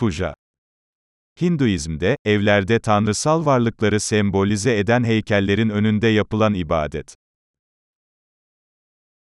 Puja. Hinduizm'de, evlerde tanrısal varlıkları sembolize eden heykellerin önünde yapılan ibadet.